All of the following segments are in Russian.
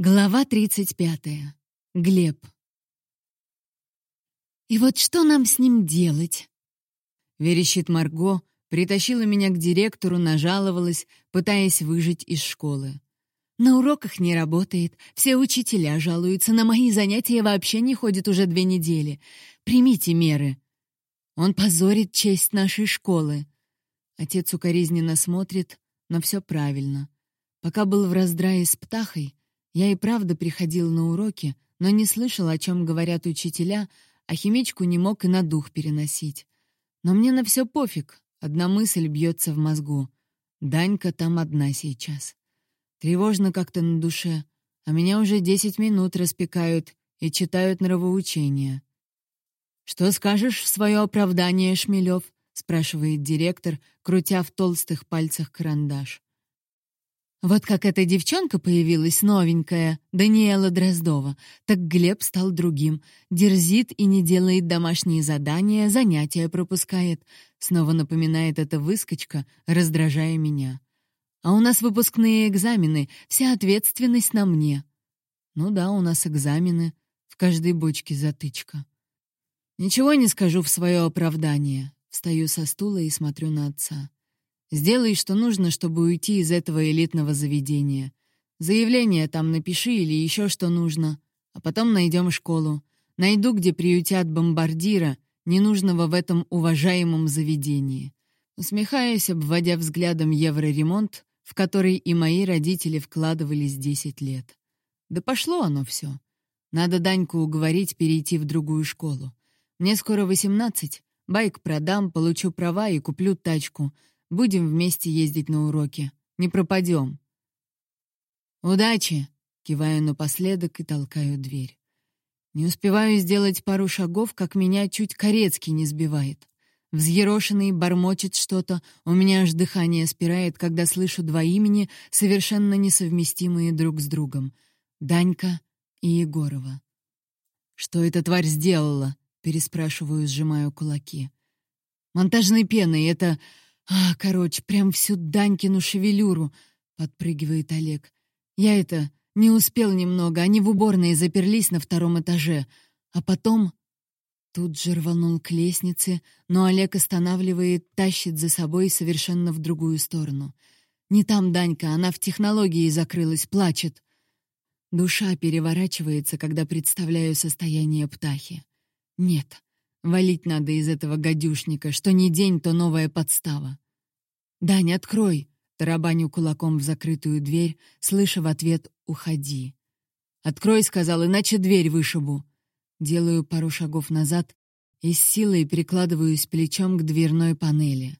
Глава 35. Глеб. «И вот что нам с ним делать?» Верещит Марго, притащила меня к директору, нажаловалась, пытаясь выжить из школы. На уроках не работает, все учителя жалуются, на мои занятия вообще не ходит уже две недели. Примите меры. Он позорит честь нашей школы. Отец укоризненно смотрит, но все правильно. Пока был в раздрае с птахой, я и правда приходил на уроки, но не слышал, о чем говорят учителя, а химичку не мог и на дух переносить. Но мне на все пофиг, одна мысль бьется в мозгу. Данька там одна сейчас. Тревожно как-то на душе, а меня уже десять минут распекают и читают нравоучения. «Что скажешь в свое оправдание, Шмелев?» — спрашивает директор, крутя в толстых пальцах карандаш. Вот как эта девчонка появилась новенькая, Даниэла Дроздова, так Глеб стал другим. Дерзит и не делает домашние задания, занятия пропускает. Снова напоминает эта выскочка, раздражая меня. А у нас выпускные экзамены, вся ответственность на мне. Ну да, у нас экзамены, в каждой бочке затычка. Ничего не скажу в свое оправдание. Встаю со стула и смотрю на отца. Сделай, что нужно, чтобы уйти из этого элитного заведения. Заявление там напиши или еще что нужно. А потом найдем школу. Найду, где приютят бомбардира, ненужного в этом уважаемом заведении. Усмехаясь, обводя взглядом евроремонт, в который и мои родители вкладывались 10 лет. Да пошло оно все. Надо Даньку уговорить перейти в другую школу. Мне скоро 18, байк продам, получу права и куплю тачку — Будем вместе ездить на уроки. Не пропадем. «Удачи!» — киваю напоследок и толкаю дверь. Не успеваю сделать пару шагов, как меня чуть Корецкий не сбивает. Взъерошенный бормочет что-то, у меня аж дыхание спирает, когда слышу два имени, совершенно несовместимые друг с другом — Данька и Егорова. «Что эта тварь сделала?» — переспрашиваю, сжимаю кулаки. «Монтажной пеной это «А, короче, прям всю Данькину шевелюру!» — подпрыгивает Олег. «Я это, не успел немного, они в уборной заперлись на втором этаже. А потом...» Тут же рванул к лестнице, но Олег останавливает, тащит за собой совершенно в другую сторону. «Не там Данька, она в технологии закрылась, плачет». Душа переворачивается, когда представляю состояние птахи. «Нет, Валить надо из этого гадюшника, что ни день, то новая подстава. «Дань, открой!» — тарабаню кулаком в закрытую дверь, слыша в ответ «Уходи». «Открой», — сказал, — «иначе дверь вышибу». Делаю пару шагов назад и с силой прикладываюсь плечом к дверной панели.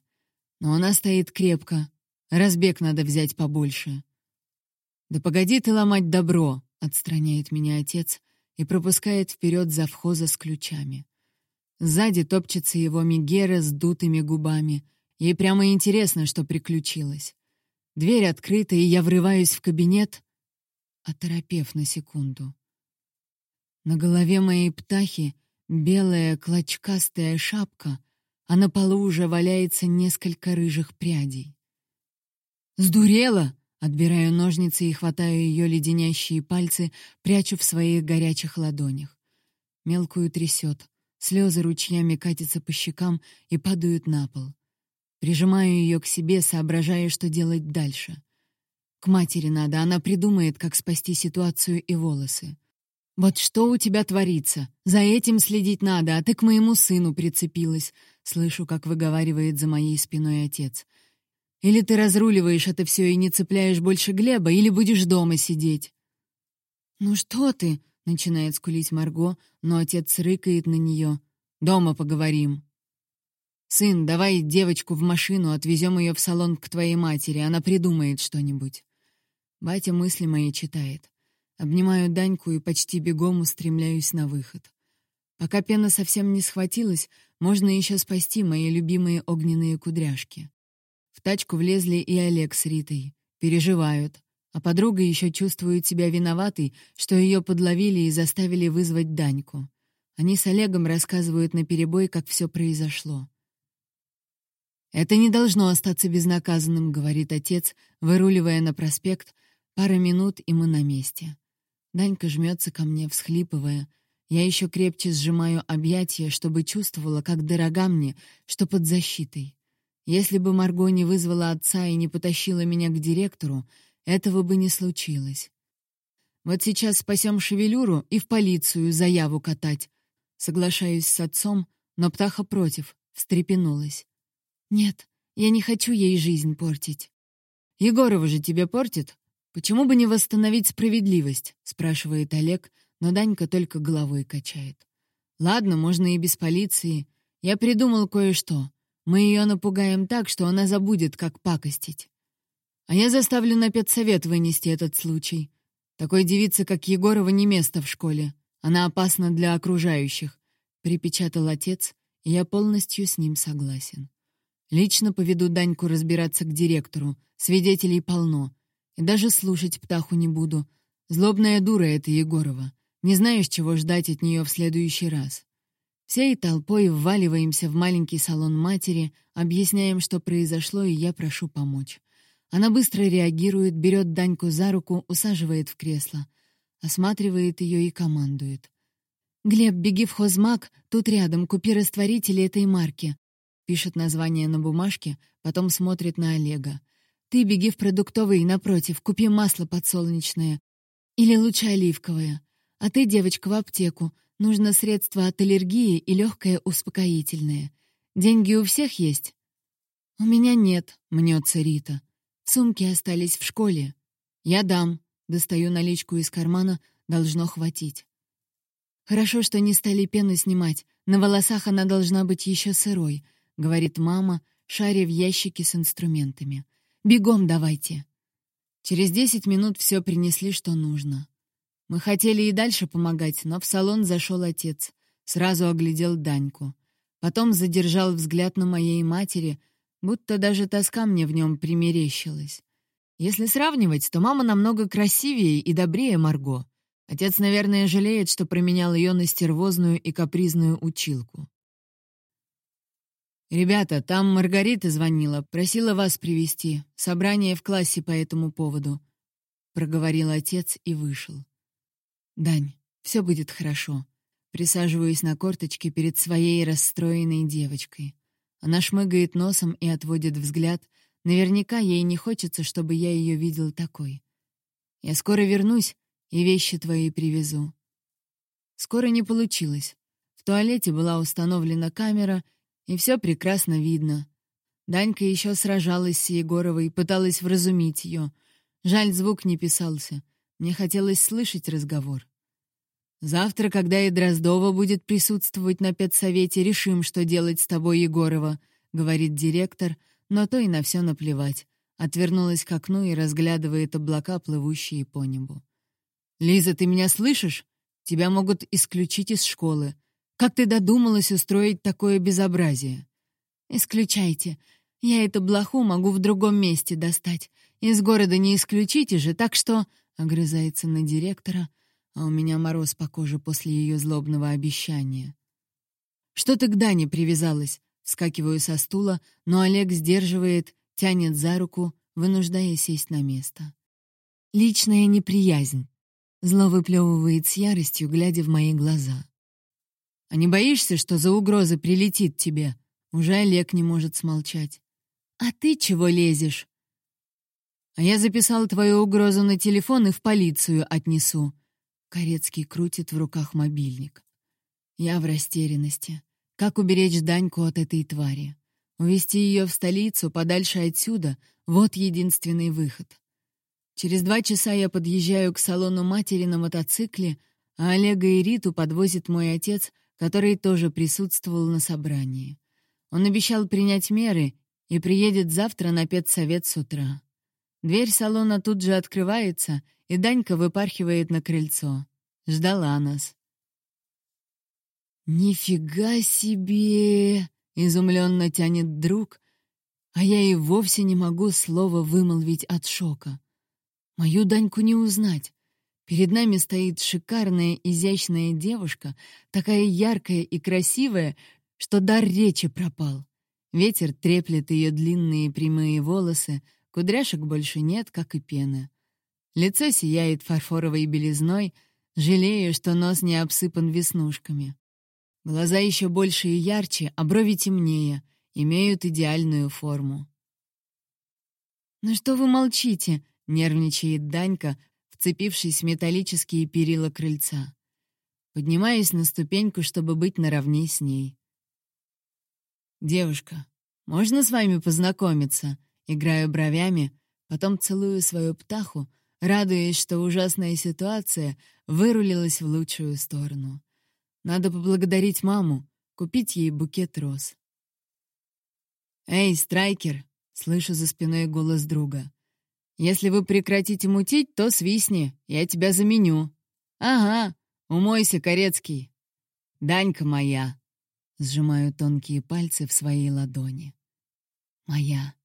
Но она стоит крепко. Разбег надо взять побольше. «Да погоди ты ломать добро», — отстраняет меня отец и пропускает вперед завхоза с ключами. Сзади топчется его Мегера с дутыми губами. Ей прямо интересно, что приключилось. Дверь открыта, и я врываюсь в кабинет, оторопев на секунду. На голове моей птахи белая клочкастая шапка, а на полу уже валяется несколько рыжих прядей. «Сдурела!» Отбираю ножницы и хватаю ее леденящие пальцы, прячу в своих горячих ладонях. Мелкую трясет. Слезы ручьями катятся по щекам и падают на пол. Прижимаю ее к себе, соображая, что делать дальше. К матери надо, она придумает, как спасти ситуацию и волосы. «Вот что у тебя творится? За этим следить надо, а ты к моему сыну прицепилась», — слышу, как выговаривает за моей спиной отец. «Или ты разруливаешь это все и не цепляешь больше Глеба, или будешь дома сидеть». «Ну что ты?» Начинает скулить Марго, но отец рыкает на нее. «Дома поговорим». «Сын, давай девочку в машину, отвезем ее в салон к твоей матери, она придумает что-нибудь». Батя мысли мои читает. Обнимаю Даньку и почти бегом устремляюсь на выход. Пока пена совсем не схватилась, можно еще спасти мои любимые огненные кудряшки. В тачку влезли и Олег с Ритой. Переживают. А подруга еще чувствует себя виноватой, что ее подловили и заставили вызвать Даньку. Они с Олегом рассказывают наперебой, как все произошло. «Это не должно остаться безнаказанным», — говорит отец, выруливая на проспект. Пара минут, и мы на месте. Данька жмется ко мне, всхлипывая. Я еще крепче сжимаю объятия, чтобы чувствовала, как дорога мне, что под защитой. Если бы Марго не вызвала отца и не потащила меня к директору, этого бы не случилось. Вот сейчас спасем шевелюру и в полицию заяву катать. Соглашаюсь с отцом, но птаха против, встрепенулась. Нет, я не хочу ей жизнь портить. Егорова же тебе портит? Почему бы не восстановить справедливость? спрашивает Олег, но Данька только головой качает. Ладно, можно и без полиции. Я придумал кое-что. Мы ее напугаем так, что она забудет, как пакостить. А я заставлю на педсовет вынести этот случай. Такой девице, как Егорова, не место в школе. Она опасна для окружающих, припечатал отец, и я полностью с ним согласен. Лично поведу Даньку разбираться к директору. Свидетелей полно. И даже слушать птаху не буду. Злобная дура это Егорова. Не знаешь, чего ждать от нее в следующий раз. Всей толпой вваливаемся в маленький салон матери, объясняем, что произошло, и я прошу помочь. Она быстро реагирует, берет Даньку за руку, усаживает в кресло, осматривает ее и командует. «Глеб, беги в хозмаг, тут рядом, купи растворители этой марки. Пишет название на бумажке, потом смотрит на Олега. «Ты беги в продуктовый, напротив, купи масло подсолнечное. Или лучше оливковое. А ты, девочка, в аптеку. Нужно средство от аллергии и легкое успокоительное. Деньги у всех есть?» «У меня нет», — мнется Рита. «Сумки остались в школе. Я дам». Достаю наличку из кармана, должно хватить. Хорошо, что не стали пену снимать. На волосах она должна быть еще сырой — говорит мама, шаря в ящике с инструментами. «Бегом давайте!» Через десять минут все принесли, что нужно. Мы хотели и дальше помогать, но в салон зашел отец. Сразу оглядел Даньку. Потом задержал взгляд на моей матери, будто даже тоска мне в нем примерещилась. Если сравнивать, то мама намного красивее и добрее Марго. Отец, наверное, жалеет, что променял ее на стервозную и капризную училку. «Ребята, там Маргарита звонила, просила вас привести Собрание в классе по этому поводу», — проговорил отец и вышел. «Дань, все будет хорошо». Присаживаюсь на корточке перед своей расстроенной девочкой. Она шмыгает носом и отводит взгляд. Наверняка ей не хочется, чтобы я ее видел такой. «Я скоро вернусь и вещи твои привезу». Скоро не получилось. В туалете была установлена камера — и все прекрасно видно. Данька еще сражалась с Егоровой, пыталась вразумить ее. Жаль, звук не писался. Мне хотелось слышать разговор. «Завтра, когда и Дроздова будет присутствовать на педсовете, решим, что делать с тобой, Егорова», — говорит директор, но то и на все наплевать. Отвернулась к окну и разглядывает облака, плывущие по небу. «Лиза, ты меня слышишь? Тебя могут исключить из школы. Как ты додумалась устроить такое безобразие? Исключайте. Я эту блоху могу в другом месте достать. Из города не исключите же, так что... Огрызается на директора, а у меня мороз по коже после ее злобного обещания. Что ты к Дане привязалась? Вскакиваю со стула, но Олег сдерживает, тянет за руку, вынуждая сесть на место. Личная неприязнь. Зло выплевывает с яростью, глядя в мои глаза. А не боишься, что за угрозы прилетит тебе? Уже Олег не может смолчать. А ты чего лезешь? А я записал твою угрозу на телефон и в полицию отнесу. Корецкий крутит в руках мобильник. Я в растерянности. Как уберечь Даньку от этой твари? Увести ее в столицу, подальше отсюда — вот единственный выход. Через два часа я подъезжаю к салону матери на мотоцикле, а Олега и Риту подвозит мой отец, который тоже присутствовал на собрании. Он обещал принять меры и приедет завтра на педсовет с утра. Дверь салона тут же открывается, и Данька выпархивает на крыльцо. Ждала нас. «Нифига себе!» — изумленно тянет друг, а я и вовсе не могу слова вымолвить от шока. Мою Даньку не узнать. Перед нами стоит шикарная, изящная девушка, такая яркая и красивая, что дар речи пропал. Ветер треплет ее длинные прямые волосы, кудряшек больше нет, как и пены. Лицо сияет фарфоровой белизной, Жалею, что нос не обсыпан веснушками. Глаза еще больше и ярче, а брови темнее, имеют идеальную форму. «Ну что вы молчите?» — нервничает Данька, вцепившись в металлические перила крыльца. Поднимаюсь на ступеньку, чтобы быть наравне с ней. «Девушка, можно с вами познакомиться?» Играю бровями, потом целую свою птаху, радуясь, что ужасная ситуация вырулилась в лучшую сторону. Надо поблагодарить маму, купить ей букет роз. «Эй, Страйкер!» — слышу за спиной голос друга. «Если вы прекратите мутить, то свистни, я тебя заменю». «Ага, умойся, Корецкий». «Данька моя!» — сжимаю тонкие пальцы в своей ладони. «Моя».